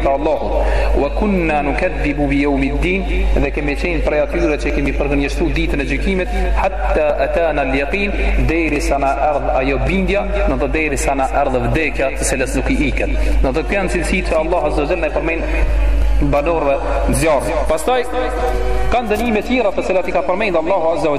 të Allahut. Wa kunna nukadhibu bi yawmi din dhe kemi qenë prej atyre që kemi përgënjeshtu ditën e gjykimit hatta atana al yaqin deri sa na erdh ajo bindja në të deri sa na erdh vdekja të cilës nuk i iket. Këto janë cilësit që Allah azza wa jalla i përmend banorëve t'zjarrit pastaj kanë dënime tjera të cilat i ka përmend Allahu azza wa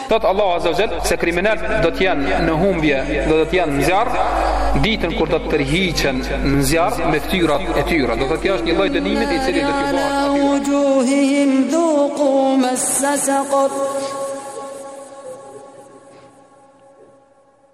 Thot Allahu Azza wa Jall se kriminelt do të jenë në humbje dhe do të jenë në zjarr ditën kur do të tërhiqen në zjarr me fytyrat e tyre. Do të thotë kjo është një lloj dënimi i cili do t'ju bëhet aty. Wujuhihim dhuqu mas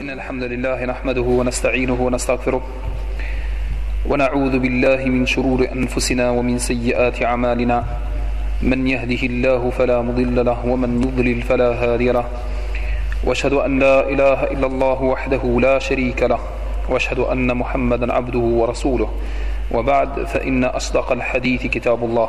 إن الحمد لله نحمده ونستعينه ونستغفره ونعوذ بالله من شرور أنفسنا ومن سيئات أعمالنا من يهده الله فلا مضل له ومن يضلل فلا هادي له واشهد ان لا اله الا الله وحده لا شريك له واشهد ان محمدا عبده ورسوله وبعد فان اصدق الحديث كتاب الله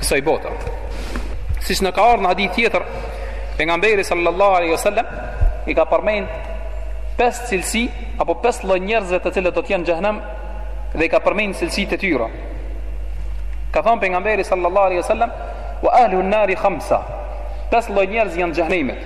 kësaj bote. Siç na ka ardhur në hadith tjetër, pejgamberi sallallahu alaihi wasallam i ka përmend pesë cilësi apo pesë lloj njerëzve të cilët do të jenë në xhehnem dhe i ka përmend cilësitë e tyre. Ka thënë pejgamberi sallallahu alaihi wasallam wa ahlu an-nar khamsa. Pesë lloj njerëz janë të xhehnemit.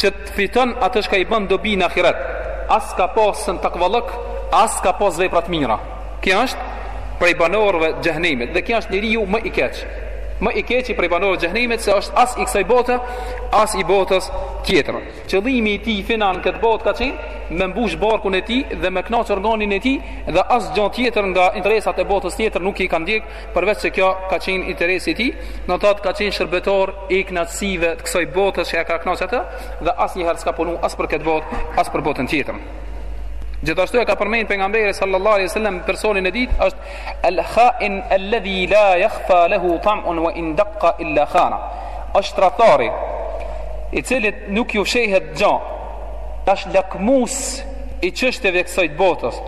që të fiton atë çka i bën dobi në ahiret. As ka pas në takvallëk, as ka pas vepra të mira. Ky është prej banorëve të xhehenemit dhe ky është njeriu më i keq. Më i keqi prej banorëve të xhehenemit se është as i kësaj bote, as i botës tjetër. Qëllimi i tij final në këtë botë ka qenë me mbush barkun e tij dhe me kënaqë organin e tij dhe as gjë tjetër nga interesat e botës tjetër nuk i ka ndjek Përveç se kjo ka qenë interesi i tij, do të thotë ka qenë shërbetor i kënaqësive të kësaj botës që e ka kënaqë atë dhe asnjëherë s'ka punu as për këtë botë, as për botën tjetër. Gjithashtu e ka përmend pejgamberi sallallahu alaihi wasallam personin e dytë është al-kha'in alladhi la yakhfa lahu tam'un wa in daqqa illa khana. Është tradhtari i cilit nuk ju fshehet gjë. Është lakmus i çështjeve të kësaj botës.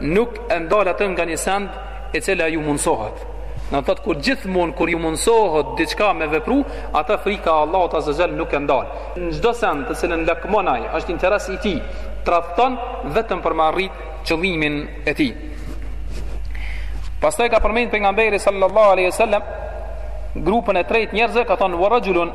nuk e ndal atë nga asnjë send e cila ju mundsohet. Do të thotë kur gjithmonë kur ju mundsohet diçka me vepru, atë frika Allahut azza wa jall nuk e ndal. Në çdo send të cilën lakmon ai, është interes i tij, tradhton vetëm për me arrit qëllimin e tij. Pastaj ka përmend pejgamberi sallallahu alaihi wasallam grupën e tretë të njerëzve ka thënë wa rajulun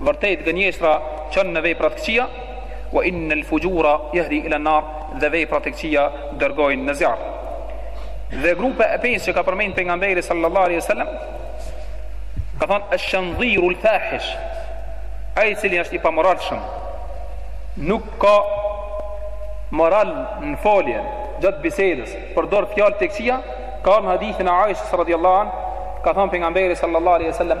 Vërtet gënjeshtra çon në vepra të këqija, wa inna al-fujura yahdi ila an-nar, dhe veprat e këqija dërgojnë në zjarr. Dhe grupa e pestë që ka përmend pejgamberi sallallahu alaihi wasallam ka thënë ash-shindhiru al-fahish, ai i cili është i pamoralshëm, nuk ka moral në folje gjatë bisedës, përdor fjalë të këqija, ka në hadithin e Aishës radhiyallahu anha ka thënë pejgamberi sallallahu alaihi wasallam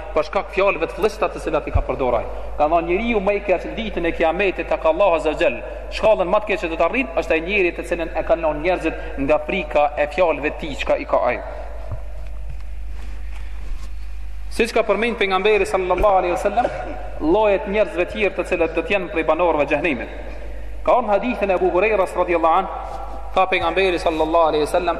për shkak të fjalëve të flliqëta të cilat i ka përdorur ai. Ka thënë njeriu më i keq në ditën e Kiametit tek Allahu Azza Jall, shkallën më të keqe do ta rrit është ai njeri të cilin e kanë lënë njerëzit nga frika e fjalëve të tij çka i ka ai. Siç ka përmend pejgamberi sallallahu alaihi wasallam, lloje të njerëzve të tjerë të cilët do të jenë prej banorëve të xhehnemit. Ka hadithin e Abu Hurairës radhiyallahu an, tha pejgamberi sallallahu alaihi wasallam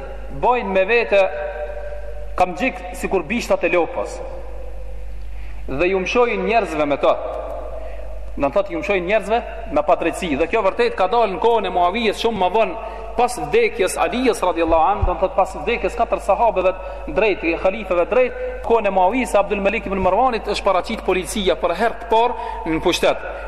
Bajnë me vete kamxhikë sikur bishtat e lopës Dhe ju mshojnë njerëzve me ta Domethënë ju mshojnë njerëzve me padrejtësi Dhe kjo vërtet ka dalë në kohën e muavijës shumë më vonë Pas vdekjes Alijës radiallahu anhu Domethënë pas vdekjes katër sahabeve t'drejtë Khalifeve t'drejtë Kohën e muavijës Abdul Melik ibn Marwanit është paraqit policia për herë të parë në pushtet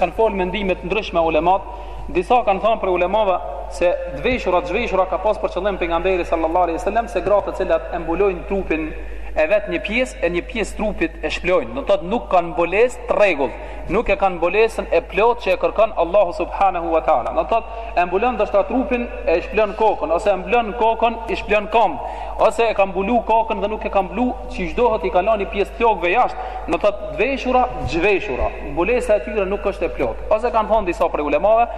Kanë folë mendime të ndryshme ulemat, disa kanë thënë prej ulemave se të veshura, të zhveshura ka pas për qëllim pejgamberi sallallahu alaihi wasallam se gra të cilat e mbulojnë trupin e vet një pjesë e një pjesë trupit e shplojnë, do të thotë nuk kanë mbulesë të rregullt, nuk e kanë mbulesën e plotë që e kërkon Allahu subhanahu wa taala. Do të thotë e mbulon ndoshta trupin e shplon kokën ose e mbulon kokën e shplon këmbë ose e ka mbulu kokën dhe nuk e ka mbulu Qysh duhet i ka lon një pjesë t'flokëve jashtë, do të thotë të veshura, të zhveshura. Mbulesa e tyre nuk është e plotë. Ose kanë thonë disa prej ulemave,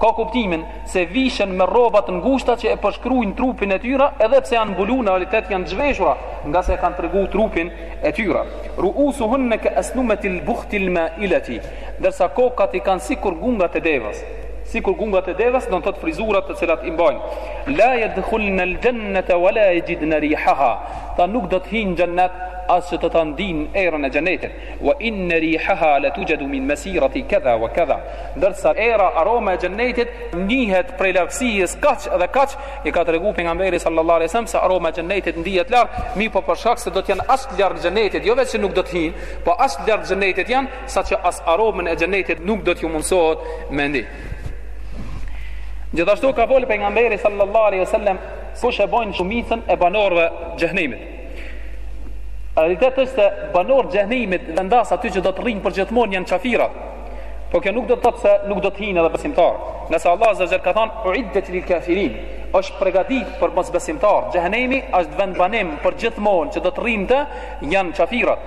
ka kuptimin se vishen me rroba të ngushta që e përshkrujnë trupin e tyre, edhe pse janë mbulu në realitet janë zhveshura, ngase e kanë tregu trupin e tyre. Ruusuhunne ke esnimetil buhtil maileti, ndërsa kokat i kanë sikur gungat e devës. sikur gungat e devës, do të thotë frizurat të cilat i mbajnë. La yadkhulna al-jannata wa la yajidna rihaha. Ta nuk do të hyjnë në xhennet as që do ta ndijnë erën e xhennetit. Wa inna rihaha la tujadu min masirati kadha wa kadha. Ndërsa era aroma e xhennetit ndihet prej largësisë kaq dhe kaq, i ka tregu pejgamberi sallallahu alaihi wasallam se aroma e xhennetit ndihet larg, mirëpo për shkak se do të jenë aq larg xhennetit, jo veç se nuk do të hyjnë, po aq larg xhennetit janë, saqë as aromën e xhenetit nuk do t'ju mundësohet me ndi. Gjithashtu ka folë pejgamberi sallallahu alaihi sallam, kush e bojnë shumicën e banorëve t'xhehnemit. Realitet është se banorë t'xhehnemit vendas aty që do të rrinë përgjithmonë janë qafirat, po kjo nuk do të thotë se nuk do të hinë edhe besimtarë. Nëse Allahu Azza wa Jall ka thonë, uiddet lil kafirin, është pregatit për mosbesimtarë, xhehnemi është vendbanim përgjithmonë që do të rrinë n'të janë qafirat.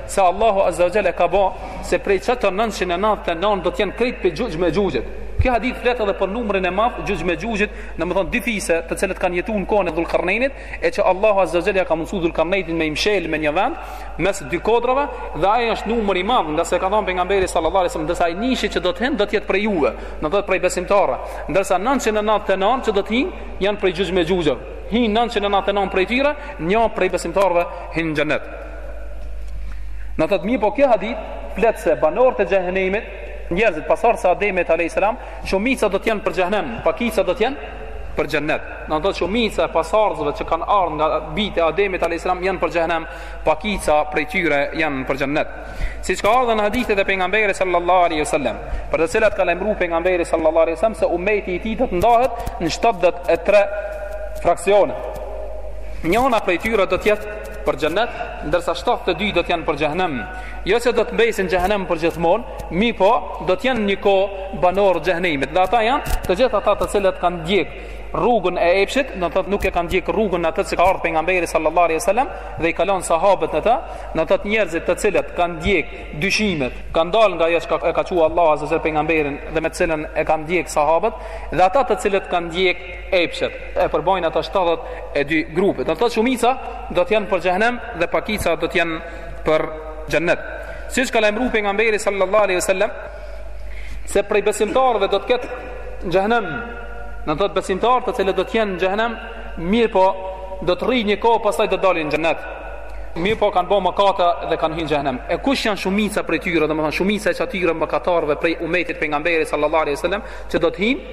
Se Allahu Azza wa Jalla e ka ba se prej qetyre nëntëqind e nëntëdhjetë e nëntë do t'jen krejt prej Jexhuxh Mexhuxhët. Ky hadith flet edhe për numrin e madh t'Jexhuxh Mexhuxhët domethënë dy fise të cilët kanë jetu në kohën e Dhul Karnenit e që Allahu Azza wa Jalla ka mundësu Dhul Karnenit me i mshel në një vend mes dy kodrave dhe ai është numër i madh ngase ka thonë pejgamberi sallallahu alaihi wasallam ndërsa ai nishi që do t'hin do t'jet prej juve do t'thotë prej besimtarëve ndërsa nëntëqind e nëntëdhjetë e nëntë që do t'hin janë prej Jexhuxh Mexhuxhët hin nëntëqind e nëntëdhjetë e nëntë prej tyre një prej besimtarve hin n'xhenet Do të thotë mirëpo kjo hadith flet se banorët e xhehenemit, njerëzit pasardhës e Ademit alayhis salam, shumica do të jenë për xhehenem, pakica do të jenë për xhennet. Do të thotë shumica e pasardhësve që kanë ardhur nga bijtë e Ademit alayhis salam janë për xhehenem, pakica prej tyre janë për xhennet. Siç ka ardhur në hadithet e pejgamberit sallallahu alaihi wasallam, për të cilat ka lajmëruar pejgamberi sallallahu alaihi wasallam se ummeti i tij do të ndahet në 73 fraksione. Njëna prej tyre do të jetë për xhennet, ndërsa 72 do të jenë për xhehenem. Jo se do të mbesin në xhehenem përgjithmonë, mirëpo do të jenë një kohë banor xhenemit. Dhe ata janë të gjithë ata të cilët kanë ndjek rrugën e epshit, do të thotë nuk e kanë ndjek rrugën atë që ka ardhur pejgamberi sallallahu alaihi wasallam dhe i ka lon sahabët në të, do të thotë njerëzit të cilët kanë ndjek dyshimet, kanë dalë nga ajo që e ka çu Allahu azza wa jalla pejgamberin dhe me të cilën e kanë ndjek sahabët dhe ata të cilët kanë ndjek epshet e përbojnë ata 72 grupe do të thotë shumica do të jenë për xhehenem dhe pakica do të jenë për xhennet siç ka lajmëruar pejgamberi sallallahu alaihi wasallam se prej besimtarëve do të ketë në xhehenem do të thotë besimtarë të cilët do të jenë në xhehenem mirëpo do të rrinë një kohë pastaj do të dalin në xhennet mirëpo kanë bërë mëkate dhe kanë hyrë në xhehenem e kush janë shumica prej tyre domethënë shumica e qatyre mëkatarëve prej umetit pejgamberit sallallahu alaihi wasallam që do të hyjnë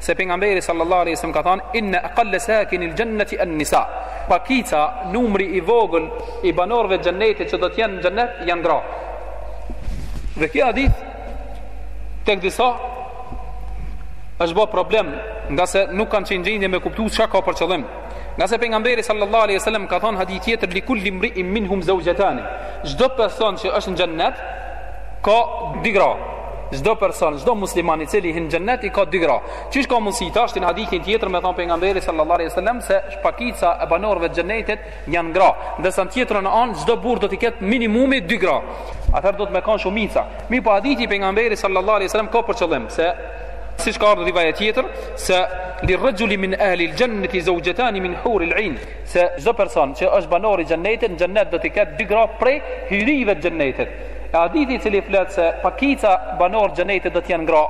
Se pejgamberi sallallahu alaihi wasallam ka thënë inna aqall sakin al jannati an nisa. Pakica numri i vogël i banorëve të xhennetit që do të jenë në xhennet janë gra. Dhe kjo hadith tek disa është bë problem nga se nuk kanë qenë n'gjendje me kuptu çka ka për qëllim. Nga se pejgamberi sallallahu alaihi wasallam ka thënë n'hadith tjetër li kulli mri'in minhum zawjatan. Çdo person që është në xhennet ka dy gra. Çdo person, çdo musliman i cili hyn në xhennet i ka dy gra. Qysh ka mundësi tash n'hadithin tjetër me thon pejgamberi sallallahu alaihi wasallam se pakica e banorëve të xhennetit janë gra, ndërsa në tjetrën anë çdo burrë do të ketë minimumi dy gra. Atëherë duhet me kanë shumica. Mirëpo hadithi i pejgamberit sallallahu alaihi wasallam ka për qëllim se siç ka ardhur n'rivajet tjetër se lir rajuli min ahli al jannati zawjatani min huril in se çdo person që është banor i xhennetit, në xhennet do t'i ketë dy gra prej hyrijve të xhennetit. E hadithi i cili flet se pakica banorë xhennetit do të jenë gra,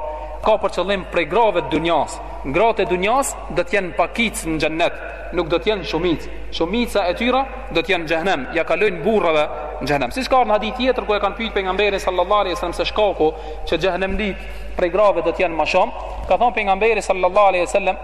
ka për qëllim prej grave të dunjas. Gratë e dunjas do të jenë pakicë në xhennet, nuk do të jenë shumicë. Shumica e tyre do të jenë në xhehenem, ja kalojnë burrave në xhehenem. Siç ka ardh në hadith tjetër kur e kanë pyet pejgamberin sallallahu alaihi wasallam se shkaku që xhehenemlitë prej grave do të jenë më shumë, ka thënë pejgamberi sallallahu alaihi wasallam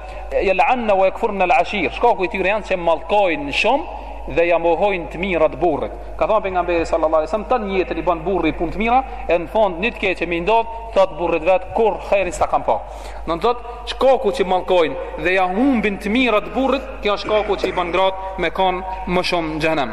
Yal'anna wa yakfurna al-ashir. Shkaku i tyre janë se mallkojnë shumë dhe ja mohojnë të mirat burrit. Ka thënë pejgamberi sallallahu alajhi wasallam, "Tan jetën i bën burri punë të mira, e në fund ni t'keqe që m'i ndodh, thot burrit vet kurrë hajrin s'ta kam pa." Do të thot, shkaku që mallkojnë dhe ja humbin të mirat burrit, kjo është shkaku që i bën gratë me kon më shumë në xhehenem.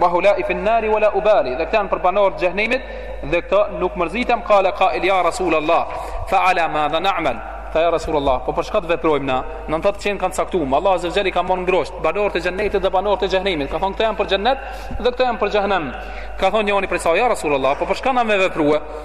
Wa hula'i fi an-nari wa la ubali. Dhe këta janë për banorët e xhehenemit dhe këta nuk mërzitem qala qa'il ya rasulullah fa ala ma dha na'mal. Tha ja rasulullah, po për çka të veprojmë na? Do të thotë qenka caktuar, Allah azza xhal i ka marrë n'grusht banorët e xhenetit dhe banorët e xhehenemit. Ka thonë këta janë për xhenet dhe këta janë për xhehenem. Ka thonë njëri prej sahabëve ja rasulullah, po për çka na me veprua?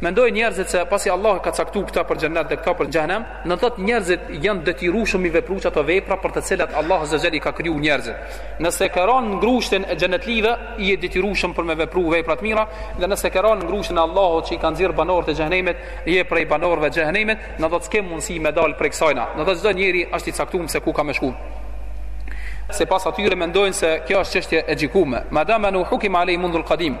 Mendojnë njerëzit se pasi Allah ka caktuar këta për xhennet dhe këta për xhenem, do të thotë njerëzit janë të detyrueshëm me i vepruar ato vepra për të cilat Allah azza xhel i ka krijuar njerëzit. Nëse ka rënë në grushtin e xhennetlive, ai është i detyrueshëm për me vepru vepra të mira, dhe nëse ka rënë në grushtin e Allahut që i ka nxjerr banorët e xhenemit, ai është prej banorëve të xhenemit, do të thotë s'ke mundësi me dal prej kësajna. Do të thotë çdo njeri është i caktuar se ku ka me shku. Sipas atyre mendojnë se kjo është çështje e gjykume. Madama nu hukim alej mundul qadim.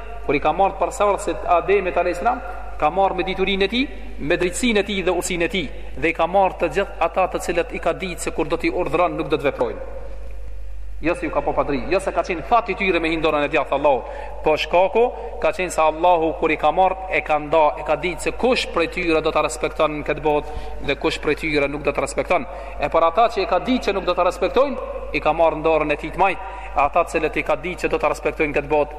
kur i ka marrë pasardhësit e Ademit alayhis salam, ka marrë me diturinë e tij, me drejtsinë e tij dhe urtsinë e tij dhe i ka marrë të gjithë ata të cilët i ka ditë se kur do t'i urdhëron nuk do të veprojnë. Jo se ju ka bo padrejt, jo se ka qenë fat i tyre me hi n'dorën e djathtë t'Allahut, po shkaku ka qenë se Allahu kur i ka marrë e ka nda, e ka ditë se kush prej tyre do ta respekton në këtë botë dhe kush prej tyre nuk do ta respekton. E për ata që e ka ditë që nuk do ta respektojnë, i ka marrë n'dorën e tij të majtë, ata të cilët i ka ditë që do ta respektojnë n'këtë botë,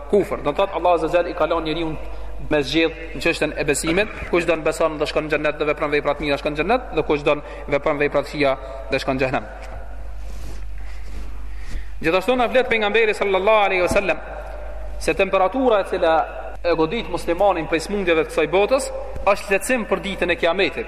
Kufër, do të thotë Allahu azza xal e ka lon njeriun me zgjedh në çështjen e besimit, kush don beson dhe shkon në xhennet dhe vepron vepra të mira shkon në xhennet dhe kush don vepron vepra të këqija dhe shkon në xhenem. Gjithashtu na flet pejgamberi sallallahu alaihi wasallam se temperatura e cila e godit muslimanin prej smundjeve të kësaj botës është lehtësim për ditën e Kiametit.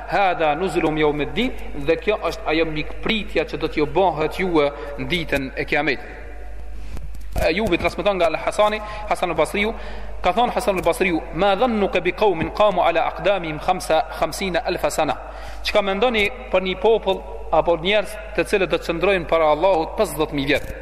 Hadha nuzulum yawm ad-din, dhe kjo është ajo mikpritja që do t'ju bëhet juve në ditën e Kiametit. Ajubi transmeton nga Al-Hasani, Hasan al-Basriu, ka thënë Hasan al-Basriu, "Ma dhannuka bi qaumin qamu ala aqdamihim 50000 sana." Çka mendoni për një popull apo njerëz të cilët do të qëndrojnë para Allahut 50000 vjet?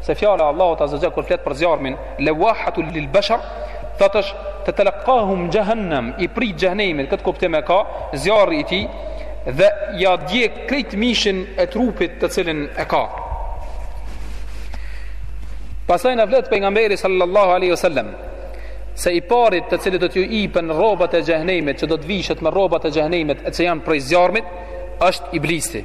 se fjala e Allahut azza kur flet për zjarmin lewahatun lil bashar thotë telkahum jahannam i pret xhehenemi këtë kuptim e ka zjarri i tij dhe ja djeg krejt mishin e trupit të cilin e ka pastaj na flet pejgamberi sallallahu aleyhi sallam se i parit të cilit do t'ju ipen rrobat e xhehenemit që do të vishet me rrobat e xhehenemit e që janë prej zjarmit është iblisi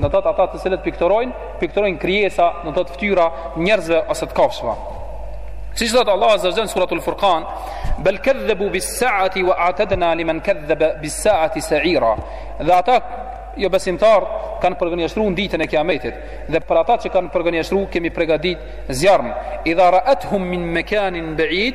Do thotë ata të cilët pikturojnë, pikturojnë krijesa, do thotë fytyra të njerëzve ose të kafshëve. Siç thotë Allahu Azza wa Jalla suratul Furqan, "Bel kadhabu bis-sa'ati wa a'tadna liman kadhaba bis-sa'ati sa'ira." Dhe ata jobesimtarë kanë përgënjeshtruar ditën e Kiametit dhe për ata që kanë përgënjeshtruar kemi përgatitur zjarmin. Idha ra'athum min makanin ba'id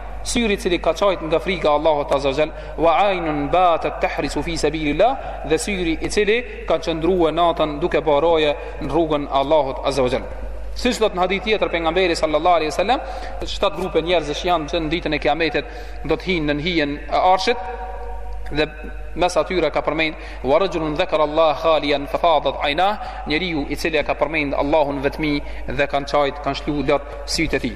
Syri i cili ka qajt nga frika e Allahut Azza wa Jall, wa aynun batat tahrisu fi sabilillah, dhe syri i cili ka qëndruar natën duke bërë roje në rrugën e Allahut Azza wa Jall. Siç thot në hadith tjetër pejgamberi sallallahu alaihi wasallam, shtat grupe njerëzish janë që ditën e Kiametit do të hinë në hijen e Arshit dhe mes atyre ka përmend wa rajulun dhakara Allah khalian fa fadat aynah, njeriu i cili e ka përmend Allahun në vetmi dhe kanë çajt, kanë lshu lot sytë e tij.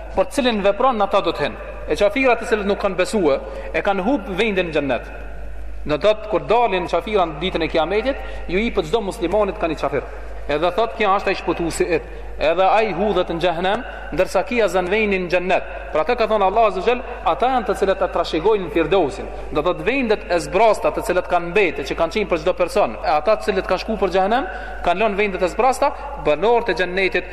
Për cilin vepron ata do të hynë. E qafirat të cilët nuk kanë besue, e kanë hub vendin në xhennet. Do t'thot kur dalin qafira në ditën e Kiametit, ju ipet çdo muslimanit ka ni qafir. Edhe thotë ky është ai shpëtuesi yt. Edhe ai hudhet në xhehenem, ndërsa ky ia zën vendin në xhennet. Pra ka thënë Allah azza xhel, ata janë të cilët e trashëgojnë Firdausin. Do thotë vendet e zbrasta të cilët kanë mbetë, që kanë qenë për çdo person, e ata të cilët kanë shkuar për xhehenem, kanë lënë vendet e zbrasta, banorët e xhennetit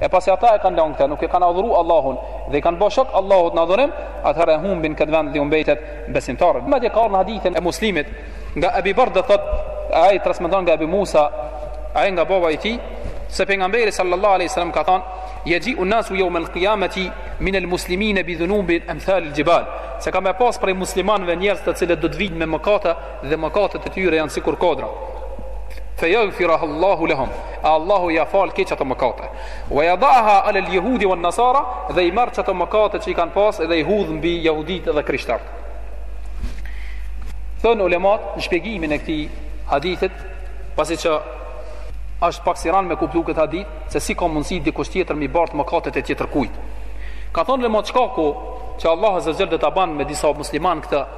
E pasi ata e kanë lënë këtë, nuk e kanë adhuru Allahun dhe i kanë bërë shok Allahut në adhurim, atëherë humbin këtë vend dhe u mbetet besimtarëve. Madje ka në hadithin e Muslimit nga Abi Barda thot, ai transmeton nga Abi Musa, ai nga baba i tij, se pejgamberi sallallahu alaihi wasallam ka thënë, "Yaji unasu yawm al-qiyamati min al-muslimin bi dhunubin amthal al-jibal." Se ka me pas prej muslimanëve njerëz të cilët do të vijnë me mëkate dhe mëkatet e tyre janë sikur kodra. Fe yaghfiruha Allahu lahum. Allahu ja fal qato mëkate. Wa yadaha ala al-yahudi wan nasara dhe i marr qato mëkate që i kanë pas dhe i hudh mbi jehuditë dhe krishterët. Thon ulemat në shpjegimin e këtij hadithit, pasi që është pak si ran me kuptu këtë hadith, se si ka mundësi dikush tjetër mi bart mëkatet e tjetër kujt. Ka thon ulemat shkaku që Allahu azza jall do ta ban me disa musliman këtë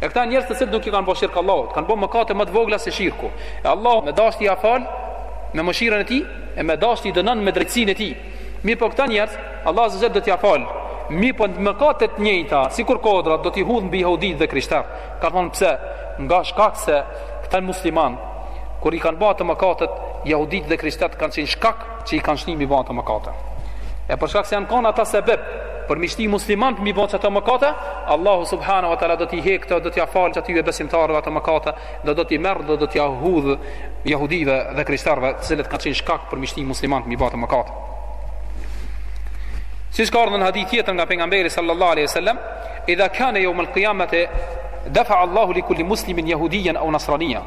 E këta njerëz të cilët nuk i kanë bërë shirk Allahut, kanë bërë mëkate më të vogla se shirku. E Allahu me dasht ia fal me mëshirën e tij e me dasht i dënon me drejtsinë e tij. Mirëpo këta njerëz, Allahu azza xhel do t'ia fal. Mirëpo mëkate të njëjta, sikur kodrat do t'i hudh mbi jehudit dhe krishterë. Kanë thonë pse? Nga shkak se këta musliman kur i kanë bërë ato mëkatet, jehudit dhe krishterët kanë qenë shkak Që i kanë shti mi ba ato mëkate E për shkak se janë kanë ata sebep Për mi shti muslimant mi ba qato mëkate Allahu subhanu wa tala do t'i hek Do t'ja falë qatyne besimtarëve ato mëkate Dhe do t'i merë dhe do t'ja hudhë Jahudive dhe krishterve Të cilët kanë qenë shkak për mi shti muslimant mi ba ato mëkate Siç ka ardh në hadith tjetër nga pejgamberi sallallahu aleyhi sallam Idha kane jeumul kiameti Defa Allahu li kulli muslimin jahudijen au nasranija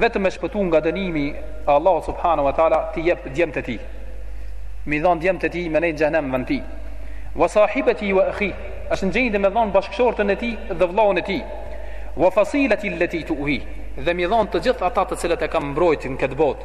vetëm me shpëtu nga dënimi i Allahut subhanu wa ta'la t'i jep djemtë e tij mi dhonë djemtë e tij me nejt n'xhehnem n'ven tij wa sahibetihi wa ekhihi është në gjendje me dhonë bashkëshorten e tij dhe vllanë e tij wa fasiletihi leti tu'wihi dhe mi dhonë të gjithë ata të cilët e kanë mbrojtë në këtë bot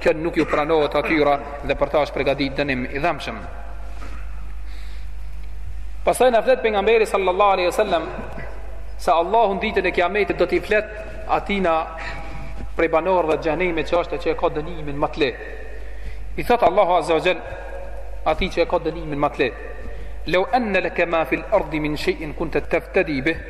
kjo nuk ju pranohet atyra dhe për ta është pregadit dënim i dhamshëm. Pastaj na flet pejgamberi sallallahu aleyhi sallam se Allahu ditën e kiametit do t'i flet atina prej banorëve të xhehenemit që është që e ka dënimin më të lehtë. I thot Allahu azza wa jall atij që e ka dënimin më të lehtë. Law anna laka ma fil ardi min shay'in kunta taftadi bih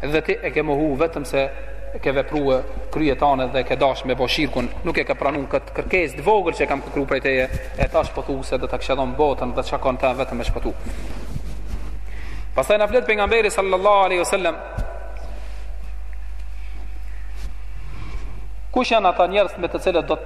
Dhe ti e ke mohu vetëm se e ke veprue kryetane dhe e ke dash me bo shirkun, nuk e ke pranu këtë kërkes të vogël që e kam kërku prej teje, e tash po thu se do ta kishe dhon botën dhe çka ka në te vetëm me shpëtu. Pastaj na flet pejgamberi sallallahu alaihi wasallam Kush janë ata njerëz me të cilët do të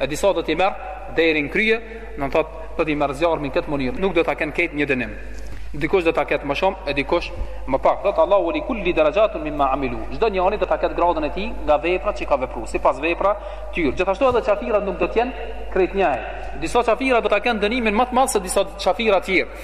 E disa do t'i merr deri në krye, do të thotë do t'i merr zjarmi, në këtë mënyrë nuk do ta kenë krejt një dënim. Dikush do ta ketë më shumë e dikush më pak. Thotë Allahu li kulli darajatun mimma amilu. Çdo njani do ta ketë gradën e tij nga veprat që i ka vepru, sipas veprave tyre. Gjithashtu edhe çafirat nuk do të jenë krejt njëjtë. Disa çafira do ta kenë dënimin ma të madh se disa çafira të tjerë.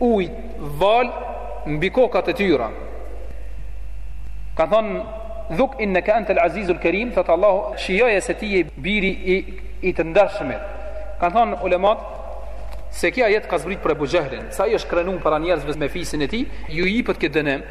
ujë val mbi kokat e tyra. Ka thënë dhuk inne ka entel azizul kerim, thotë Allahu, shijoje se ti je biri i, i të ndershmit. Kanë thënë ulemat, se ky ajet ka zbrit për Ebu Xhehlin, se ai është krenu para njerëzve me fisin e tij, ju jipet këtë dënim,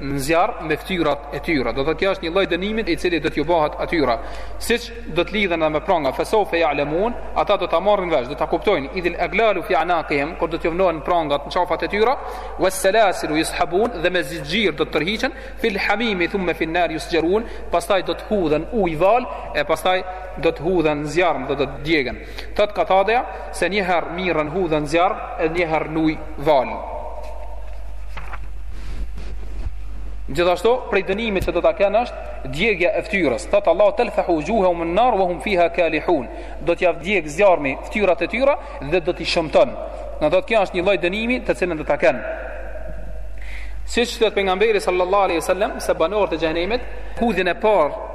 në zjarr me fytyrat e tyre. Do të thotë kjo është një lloj dënimit i cili do t'ju bëhet atyre. Siç do të lidhen edhe me pranga, fesofe jalemun, ata do ta marrin vesh, do ta kuptojnë idil aglalu fi anaqihim, kur do t'ju vnohen prangat në çafat e tyre, was salasilu yushabun dhe me zinxhir do të tërhiqen fil hamimi thumma fin nar yusjarun, pastaj do të hudhen në ujë val e pastaj do të hudhen në zjarr dhe do të djegen. Thotë Katadeja se një herë mirren hudhen në zjarr e një herë në ujë valë. Gjithashtu, prej dënimit që do ta kenë është djegja e fytyrës. Thotë Allahu telfahu wujuhahumun nar wa hum fiha kalihun. Do t'ia djeg zjarmi fytyrat e tyre dhe do t'i shëmton. Do thotë kjo është një lloj dënimi të cilën do ta kenë. Siç thotë pejgamberi sallallahu alaihi wasallam se banorët e xhehenemit ditën e parë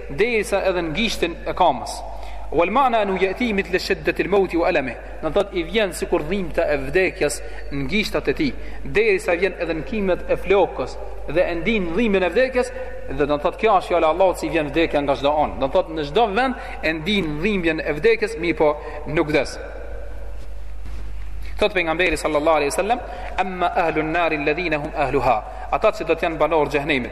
Derisa edhe në gishtin e kamës. Wal ma'na anu yati mithl shiddat al maut wa alami. Do thot i vjen sikur dhimta e vdekjes në gishtat e tij, derisa i vjen edhe në kimet e flokës dhe e ndin dhimbjen e vdekjes, dhe do thot kjo është fjala e Allahut se i vjen vdekja nga çdo anë. Do thot në çdo vend e ndin dhimbjen e vdekjes, mirëpo nuk vdes. Thot pejgamberi sallallahu alaihi wasallam, "Amma ahlun nar alladhina hum ahluha." Ata që do të janë banorë të xhehenemit.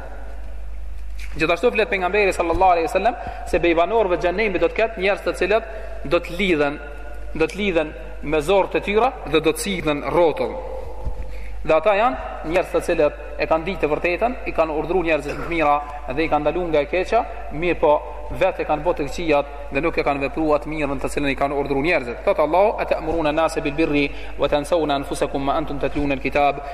Gjithashtu flet pejgamberi sallallahu alaihi wasallam se prej banorëve të xhehenemit do të ketë njerëz të cilët do të lidhen, do të lidhen me zorrët e tyra dhe do të sillen rrotull. Dhe ata janë njerëz të cilët e kanë ditë të vërtetën, i kanë urdhëruar njerëzit me të mira dhe i kanë ndaluar nga e keqja, mirëpo vetë e kanë bo të këqijat dhe nuk e kanë vepruar të mirën të cilën i kanë urdhëruar njerëzit. Thot Allahu: "Atamuruna nase bil birri wa tansawna anfusakum wa antum tatluna al-kitab"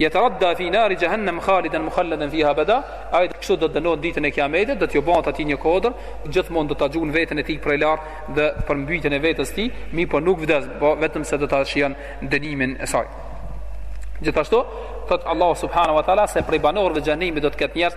Yataradda fi nari jahannam khalidan mukhalladan fiha abada. Ai kështu do të dënohet ditën e Kiametit, do t'ju bëhet atij një kodër, gjithmonë do ta gjuan veten e tij prej lart dhe përmbytjen e vetes së tij, mirëpo nuk vdes, po vetëm se do ta shijon dënimin e saj. Gjithashtu, thot Allahu subhanahu wa taala se prej banorëve të xhehenemit do të ketë njerëz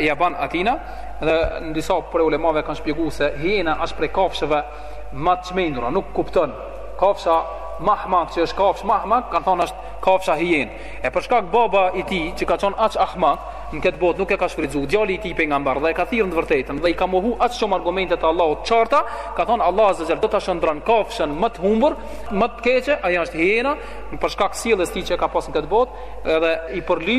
ja ban atina dhe disa prej ulemave kanë shpjeguar se hiena është prej kafshëve më të çmendura, nuk kupton. Kafsha ma ahmak që është, kafsh ma ahmak, kanë thonë është kafsha hien. E për shkak baba i tij që ka qenë aq ahmak, në këtë botë nuk e ka shfrytzu, djali i tij pejgamber dhe e ka thirrë n't'vërtetën dhe i ka mohu aq shumë argumente të Allahut të qarta, ka thonë Allah azza jall do ta shndërron n'kafshën më të humbur, më të keqe, ajo është hiena, për shkak sjelljes tij që ka pas në këtë botë, edhe i përly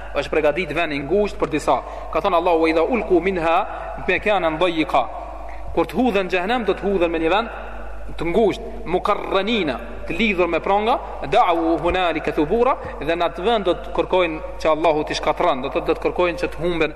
Është pregadit vend i ngushtë për disa. Ka thënë Allahu wa idha ulqu minha makanan dayiqa. Kur të hudhen në xhehenem do të hudhen në një vend të ngushtë, muqarranina, të lidhur me pranga, da'u hunalika thubura, dhe në atë vend do të kërkojnë që Allahu t'i shkatërron, do të do të kërkojnë që të humben